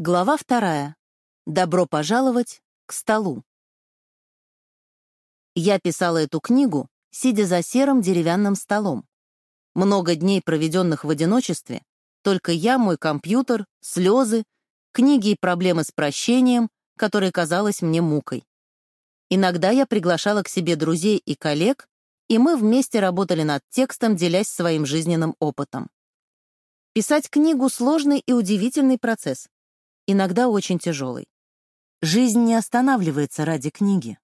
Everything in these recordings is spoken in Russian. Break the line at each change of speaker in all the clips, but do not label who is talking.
Глава вторая. Добро пожаловать к столу. Я писала эту книгу, сидя за серым деревянным столом. Много дней, проведенных в одиночестве, только я, мой компьютер, слезы, книги и проблемы с прощением, которые казалось мне мукой. Иногда я приглашала к себе друзей и коллег, и мы вместе работали над текстом, делясь своим жизненным опытом. Писать книгу — сложный и удивительный процесс иногда очень тяжелый. Жизнь не останавливается ради книги.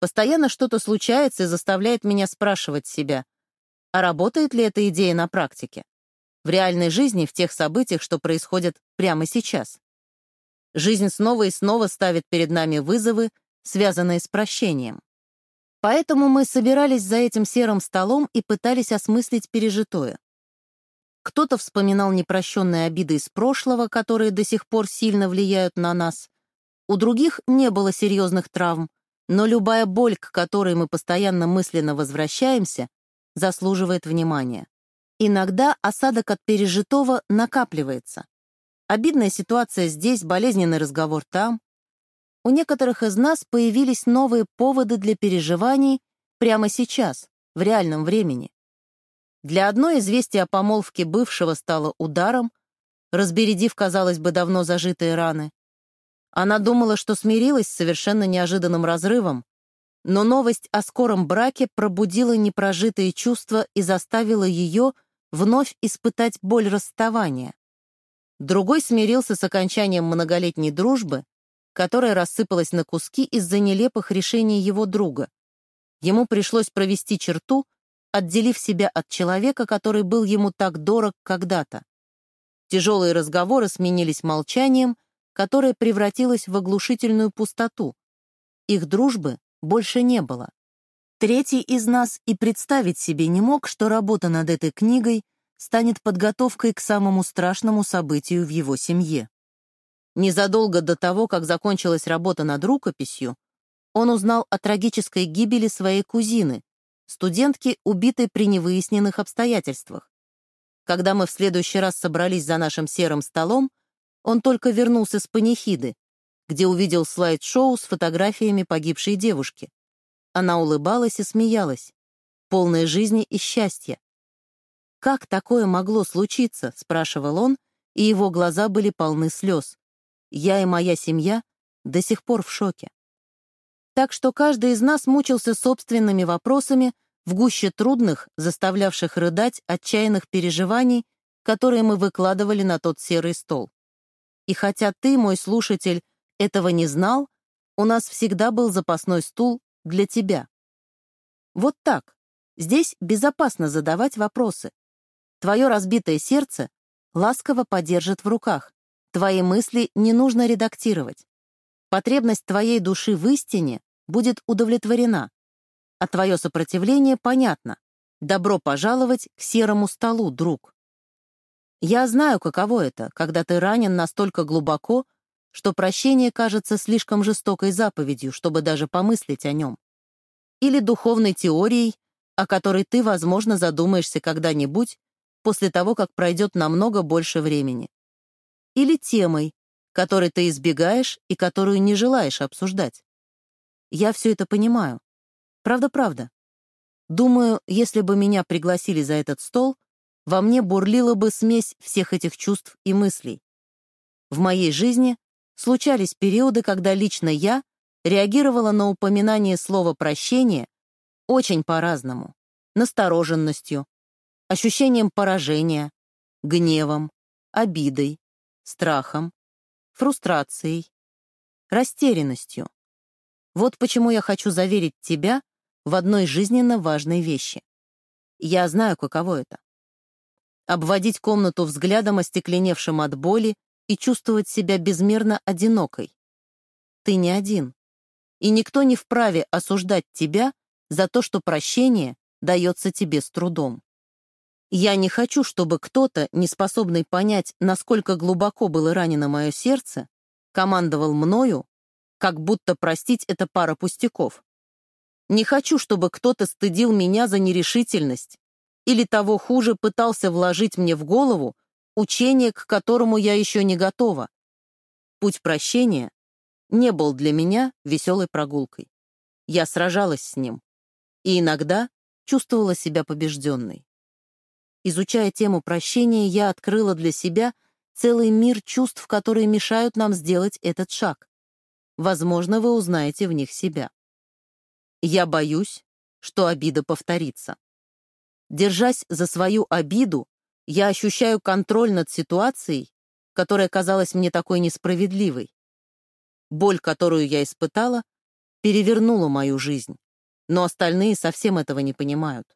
Постоянно что-то случается и заставляет меня спрашивать себя, а работает ли эта идея на практике? В реальной жизни, в тех событиях, что происходят прямо сейчас. Жизнь снова и снова ставит перед нами вызовы, связанные с прощением. Поэтому мы собирались за этим серым столом и пытались осмыслить пережитое. Кто-то вспоминал непрощенные обиды из прошлого, которые до сих пор сильно влияют на нас. У других не было серьезных травм, но любая боль, к которой мы постоянно мысленно возвращаемся, заслуживает внимания. Иногда осадок от пережитого накапливается. Обидная ситуация здесь, болезненный разговор там. У некоторых из нас появились новые поводы для переживаний прямо сейчас, в реальном времени. Для одной известие о помолвке бывшего стало ударом, разбередив, казалось бы, давно зажитые раны. Она думала, что смирилась с совершенно неожиданным разрывом, но новость о скором браке пробудила непрожитые чувства и заставила ее вновь испытать боль расставания. Другой смирился с окончанием многолетней дружбы, которая рассыпалась на куски из-за нелепых решений его друга. Ему пришлось провести черту, отделив себя от человека, который был ему так дорог когда-то. Тяжелые разговоры сменились молчанием, которое превратилось в оглушительную пустоту. Их дружбы больше не было. Третий из нас и представить себе не мог, что работа над этой книгой станет подготовкой к самому страшному событию в его семье. Незадолго до того, как закончилась работа над рукописью, он узнал о трагической гибели своей кузины, студентки, убитой при невыясненных обстоятельствах. Когда мы в следующий раз собрались за нашим серым столом, он только вернулся с панихиды, где увидел слайд-шоу с фотографиями погибшей девушки. Она улыбалась и смеялась, полная жизни и счастья. «Как такое могло случиться?» — спрашивал он, и его глаза были полны слез. «Я и моя семья до сих пор в шоке». Так что каждый из нас мучился собственными вопросами в гуще трудных, заставлявших рыдать отчаянных переживаний, которые мы выкладывали на тот серый стол. И хотя ты, мой слушатель, этого не знал, у нас всегда был запасной стул для тебя. Вот так. Здесь безопасно задавать вопросы. Твое разбитое сердце ласково подержит в руках. Твои мысли не нужно редактировать. Потребность твоей души в истине будет удовлетворена, а твое сопротивление понятно. Добро пожаловать к серому столу, друг. Я знаю, каково это, когда ты ранен настолько глубоко, что прощение кажется слишком жестокой заповедью, чтобы даже помыслить о нем. Или духовной теорией, о которой ты, возможно, задумаешься когда-нибудь после того, как пройдет намного больше времени. Или темой, которой ты избегаешь и которую не желаешь обсуждать. Я все это понимаю. Правда-правда. Думаю, если бы меня пригласили за этот стол, во мне бурлила бы смесь всех этих чувств и мыслей. В моей жизни случались периоды, когда лично я реагировала на упоминание слова «прощение» очень по-разному. Настороженностью, ощущением поражения, гневом, обидой, страхом, фрустрацией, растерянностью. Вот почему я хочу заверить тебя в одной жизненно важной вещи. Я знаю, каково это. Обводить комнату взглядом, остекленевшим от боли, и чувствовать себя безмерно одинокой. Ты не один. И никто не вправе осуждать тебя за то, что прощение дается тебе с трудом. Я не хочу, чтобы кто-то, не способный понять, насколько глубоко было ранено мое сердце, командовал мною как будто простить — это пара пустяков. Не хочу, чтобы кто-то стыдил меня за нерешительность или того хуже пытался вложить мне в голову учение, к которому я еще не готова. Путь прощения не был для меня веселой прогулкой. Я сражалась с ним и иногда чувствовала себя побежденной. Изучая тему прощения, я открыла для себя целый мир чувств, которые мешают нам сделать этот шаг. Возможно, вы узнаете в них себя. Я боюсь, что обида повторится. Держась за свою обиду, я ощущаю контроль над ситуацией, которая казалась мне такой несправедливой. Боль, которую я испытала, перевернула мою жизнь, но остальные совсем этого не понимают.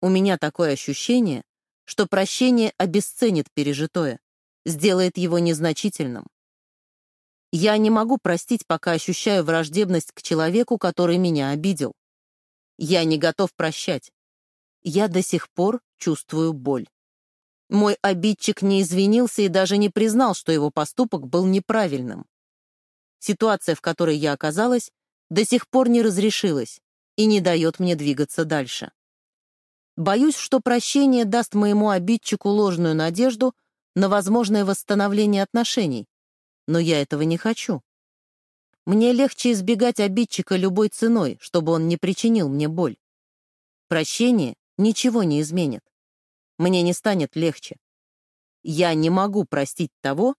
У меня такое ощущение, что прощение обесценит пережитое, сделает его незначительным. Я не могу простить, пока ощущаю враждебность к человеку, который меня обидел. Я не готов прощать. Я до сих пор чувствую боль. Мой обидчик не извинился и даже не признал, что его поступок был неправильным. Ситуация, в которой я оказалась, до сих пор не разрешилась и не дает мне двигаться дальше. Боюсь, что прощение даст моему обидчику ложную надежду на возможное восстановление отношений, но я этого не хочу. Мне легче избегать обидчика любой ценой, чтобы он не причинил мне боль. Прощение ничего не изменит мне не станет легче. Я не могу простить того,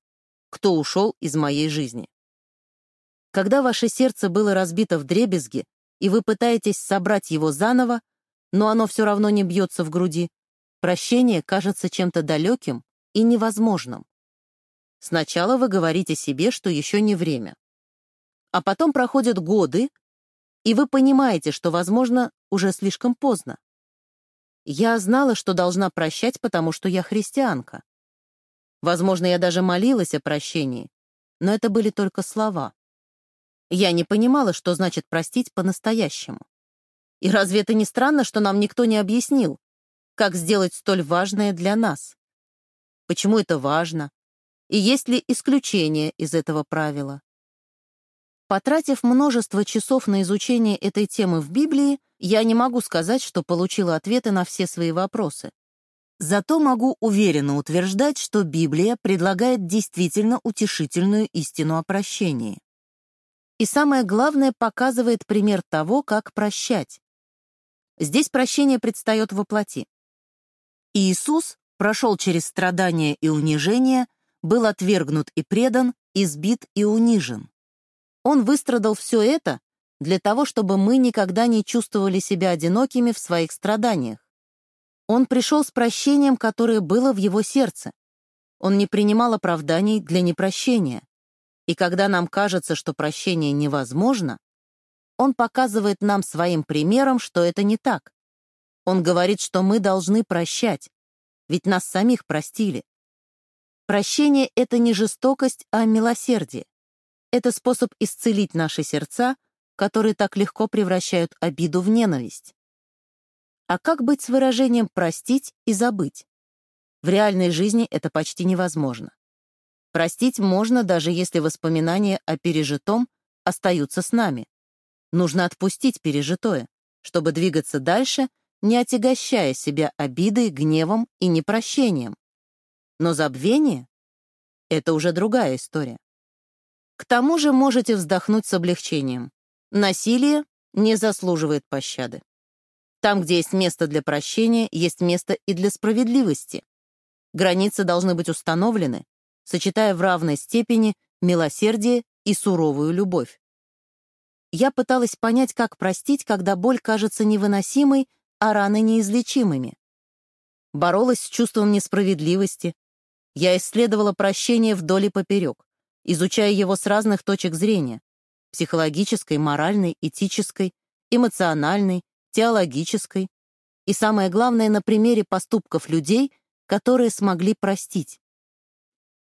кто ушел из моей жизни. Когда ваше сердце было разбито в дребезги, и вы пытаетесь собрать его заново, но оно все равно не бьется в груди, прощение кажется чем-то далеким и невозможным. Сначала вы говорите себе, что еще не время. А потом проходят годы, и вы понимаете, что, возможно, уже слишком поздно. Я знала, что должна прощать, потому что я христианка. Возможно, я даже молилась о прощении, но это были только слова. Я не понимала, что значит простить по-настоящему. И разве это не странно, что нам никто не объяснил, как сделать столь важное для нас? Почему это важно? И есть ли исключение из этого правила? Потратив множество часов на изучение этой темы в Библии, я не могу сказать, что получила ответы на все свои вопросы. Зато могу уверенно утверждать, что Библия предлагает действительно утешительную истину о прощении. И самое главное, показывает пример того, как прощать. Здесь прощение предстает во плоти. Иисус прошел через страдания и унижение, был отвергнут и предан, избит и унижен. Он выстрадал все это, для того, чтобы мы никогда не чувствовали себя одинокими в своих страданиях. Он пришел с прощением, которое было в его сердце. Он не принимал оправданий для непрощения. И когда нам кажется, что прощение невозможно, он показывает нам своим примером, что это не так. Он говорит, что мы должны прощать, ведь нас самих простили. Прощение — это не жестокость, а милосердие. Это способ исцелить наши сердца — которые так легко превращают обиду в ненависть. А как быть с выражением «простить» и «забыть»? В реальной жизни это почти невозможно. Простить можно, даже если воспоминания о пережитом остаются с нами. Нужно отпустить пережитое, чтобы двигаться дальше, не отягощая себя обидой, гневом и непрощением. Но забвение — это уже другая история. К тому же можете вздохнуть с облегчением. Насилие не заслуживает пощады. Там, где есть место для прощения, есть место и для справедливости. Границы должны быть установлены, сочетая в равной степени милосердие и суровую любовь. Я пыталась понять, как простить, когда боль кажется невыносимой, а раны неизлечимыми. Боролась с чувством несправедливости. Я исследовала прощение вдоль и поперек, изучая его с разных точек зрения психологической, моральной, этической, эмоциональной, теологической и, самое главное, на примере поступков людей, которые смогли простить.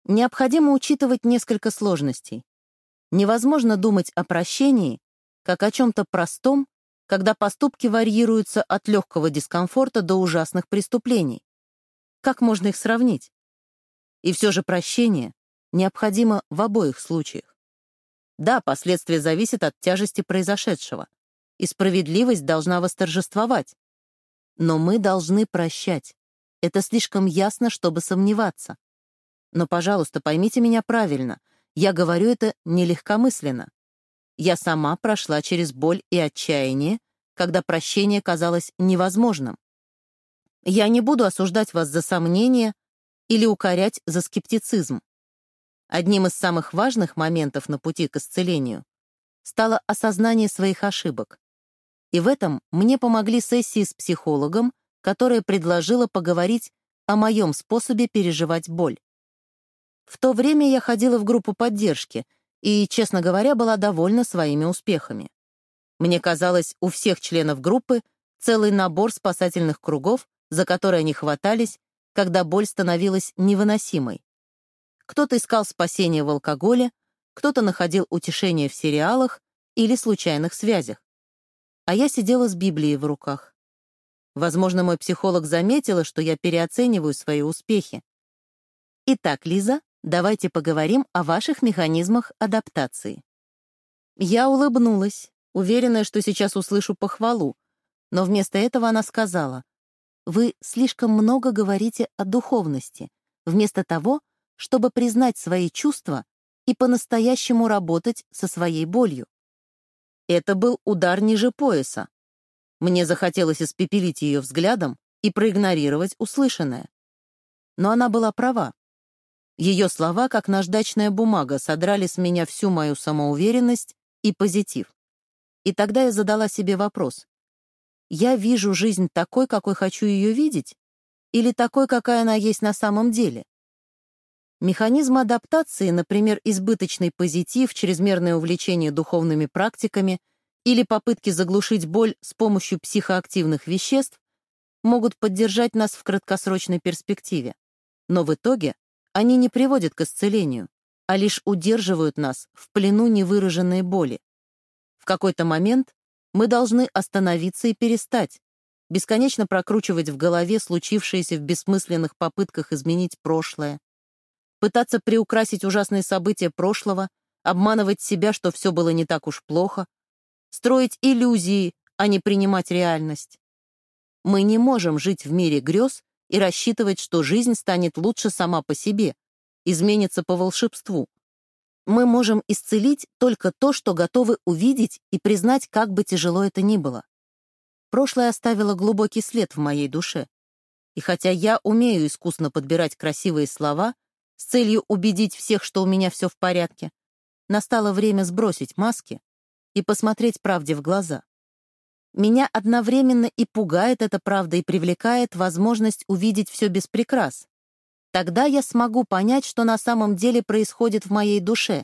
Необходимо учитывать несколько сложностей. Невозможно думать о прощении как о чем-то простом, когда поступки варьируются от легкого дискомфорта до ужасных преступлений. Как можно их сравнить? И все же прощение необходимо в обоих случаях. Да, последствия зависят от тяжести произошедшего, и справедливость должна восторжествовать. Но мы должны прощать. Это слишком ясно, чтобы сомневаться. Но, пожалуйста, поймите меня правильно. Я говорю это нелегкомысленно. Я сама прошла через боль и отчаяние, когда прощение казалось невозможным. Я не буду осуждать вас за сомнения или укорять за скептицизм. Одним из самых важных моментов на пути к исцелению стало осознание своих ошибок. И в этом мне помогли сессии с психологом, которая предложила поговорить о моем способе переживать боль. В то время я ходила в группу поддержки и, честно говоря, была довольна своими успехами. Мне казалось, у всех членов группы целый набор спасательных кругов, за которые они хватались, когда боль становилась невыносимой. Кто-то искал спасение в алкоголе, кто-то находил утешение в сериалах или случайных связях. А я сидела с Библией в руках. Возможно, мой психолог заметила, что я переоцениваю свои успехи. Итак, Лиза, давайте поговорим о ваших механизмах адаптации. Я улыбнулась, уверенная, что сейчас услышу похвалу, но вместо этого она сказала, «Вы слишком много говорите о духовности, вместо того, чтобы признать свои чувства и по-настоящему работать со своей болью. Это был удар ниже пояса. Мне захотелось испепелить ее взглядом и проигнорировать услышанное. Но она была права. Ее слова, как наждачная бумага, содрали с меня всю мою самоуверенность и позитив. И тогда я задала себе вопрос. Я вижу жизнь такой, какой хочу ее видеть, или такой, какая она есть на самом деле? Механизм адаптации, например, избыточный позитив, чрезмерное увлечение духовными практиками или попытки заглушить боль с помощью психоактивных веществ, могут поддержать нас в краткосрочной перспективе. Но в итоге они не приводят к исцелению, а лишь удерживают нас в плену невыраженной боли. В какой-то момент мы должны остановиться и перестать, бесконечно прокручивать в голове случившееся в бессмысленных попытках изменить прошлое, пытаться приукрасить ужасные события прошлого, обманывать себя, что все было не так уж плохо, строить иллюзии, а не принимать реальность. Мы не можем жить в мире грез и рассчитывать, что жизнь станет лучше сама по себе, изменится по волшебству. Мы можем исцелить только то, что готовы увидеть и признать, как бы тяжело это ни было. Прошлое оставило глубокий след в моей душе. И хотя я умею искусно подбирать красивые слова, с целью убедить всех, что у меня все в порядке, настало время сбросить маски и посмотреть правде в глаза. Меня одновременно и пугает эта правда и привлекает возможность увидеть все без прикрас. Тогда я смогу понять, что на самом деле происходит в моей душе,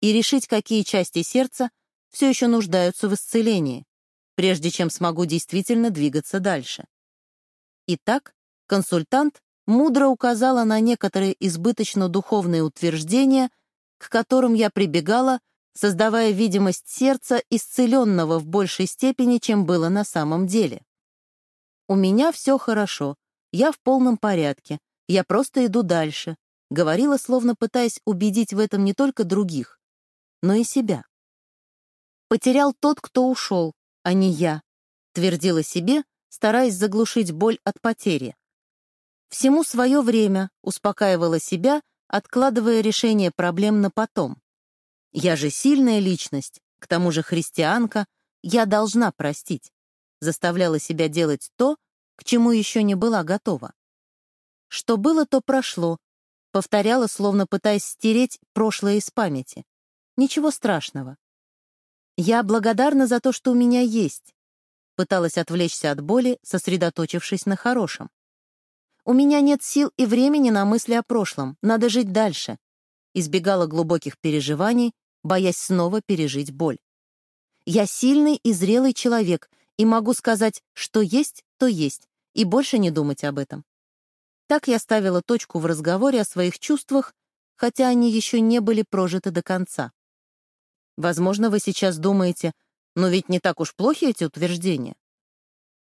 и решить, какие части сердца все еще нуждаются в исцелении, прежде чем смогу действительно двигаться дальше. Итак, консультант мудро указала на некоторые избыточно духовные утверждения, к которым я прибегала, создавая видимость сердца, исцеленного в большей степени, чем было на самом деле. «У меня все хорошо, я в полном порядке, я просто иду дальше», говорила, словно пытаясь убедить в этом не только других, но и себя. «Потерял тот, кто ушел, а не я», твердила себе, стараясь заглушить боль от потери. Всему свое время успокаивала себя, откладывая решение проблем на потом. Я же сильная личность, к тому же христианка, я должна простить. Заставляла себя делать то, к чему еще не была готова. Что было, то прошло. Повторяла, словно пытаясь стереть прошлое из памяти. Ничего страшного. Я благодарна за то, что у меня есть. Пыталась отвлечься от боли, сосредоточившись на хорошем. У меня нет сил и времени на мысли о прошлом, надо жить дальше. Избегала глубоких переживаний, боясь снова пережить боль. Я сильный и зрелый человек, и могу сказать, что есть, то есть, и больше не думать об этом. Так я ставила точку в разговоре о своих чувствах, хотя они еще не были прожиты до конца. Возможно, вы сейчас думаете, но ведь не так уж плохи эти утверждения.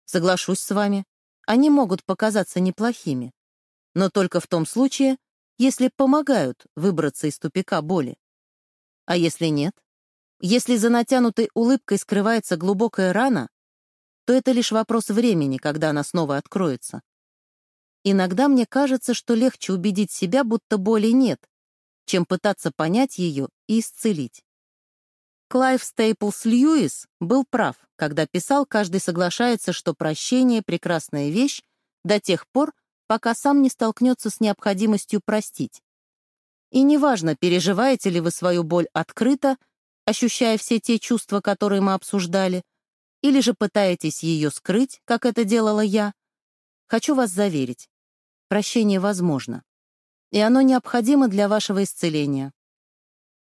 Соглашусь с вами, они могут показаться неплохими, но только в том случае, если помогают выбраться из тупика боли. А если нет? Если за натянутой улыбкой скрывается глубокая рана, то это лишь вопрос времени, когда она снова откроется. Иногда мне кажется, что легче убедить себя, будто боли нет, чем пытаться понять ее и исцелить. Клайв Стейплс Льюис был прав, когда писал, каждый соглашается, что прощение — прекрасная вещь до тех пор, пока сам не столкнется с необходимостью простить. И неважно, переживаете ли вы свою боль открыто, ощущая все те чувства, которые мы обсуждали, или же пытаетесь ее скрыть, как это делала я, хочу вас заверить, прощение возможно, и оно необходимо для вашего исцеления.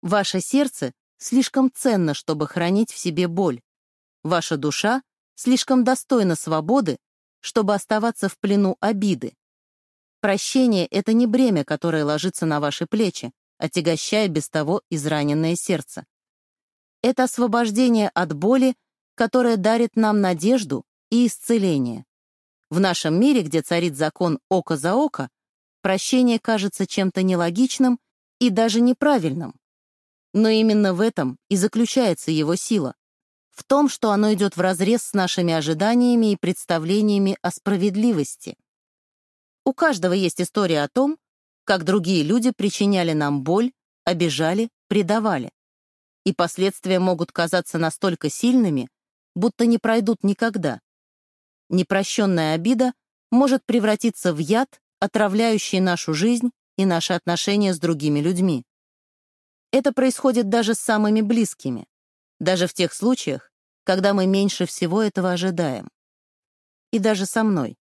Ваше сердце слишком ценно, чтобы хранить в себе боль. Ваша душа слишком достойна свободы, чтобы оставаться в плену обиды. Прощение — это не бремя, которое ложится на ваши плечи, отягощая без того израненное сердце. Это освобождение от боли которое дарит нам надежду и исцеление. В нашем мире, где царит закон око за око, прощение кажется чем-то нелогичным и даже неправильным. Но именно в этом и заключается его сила. В том, что оно идет вразрез с нашими ожиданиями и представлениями о справедливости. У каждого есть история о том, как другие люди причиняли нам боль, обижали, предавали. И последствия могут казаться настолько сильными, будто не пройдут никогда. Непрощенная обида может превратиться в яд, отравляющий нашу жизнь и наши отношения с другими людьми. Это происходит даже с самыми близкими, даже в тех случаях, когда мы меньше всего этого ожидаем. И даже со мной.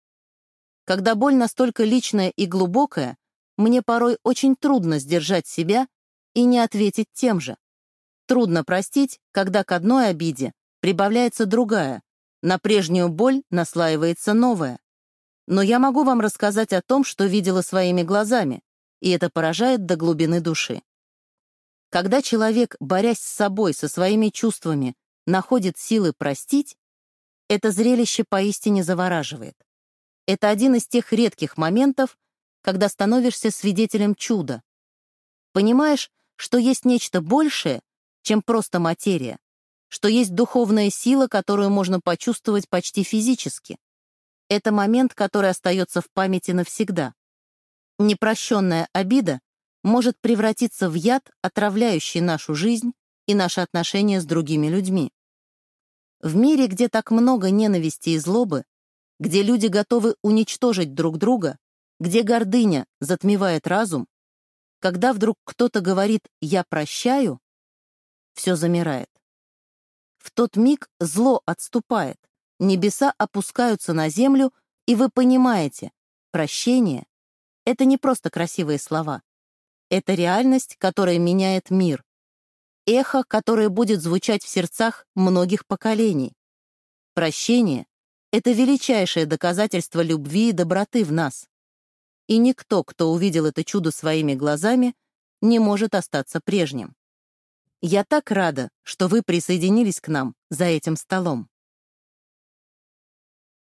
Когда боль настолько личная и глубокая, мне порой очень трудно сдержать себя и не ответить тем же. Трудно простить, когда к одной обиде прибавляется другая, на прежнюю боль наслаивается новая. Но я могу вам рассказать о том, что видела своими глазами, и это поражает до глубины души. Когда человек, борясь с собой, со своими чувствами, находит силы простить, это зрелище поистине завораживает. Это один из тех редких моментов, когда становишься свидетелем чуда. Понимаешь, что есть нечто большее, чем просто материя, что есть духовная сила, которую можно почувствовать почти физически. Это момент, который остается в памяти навсегда. Непрощенная обида может превратиться в яд, отравляющий нашу жизнь и наши отношения с другими людьми. В мире, где так много ненависти и злобы, где люди готовы уничтожить друг друга, где гордыня затмевает разум, когда вдруг кто-то говорит «я прощаю», все замирает. В тот миг зло отступает, небеса опускаются на землю, и вы понимаете, прощение — это не просто красивые слова. Это реальность, которая меняет мир. Эхо, которое будет звучать в сердцах многих поколений. Прощение — это величайшее доказательство любви и доброты в нас. И никто, кто увидел это чудо своими глазами, не может остаться прежним. Я так рада, что вы присоединились к нам за этим столом.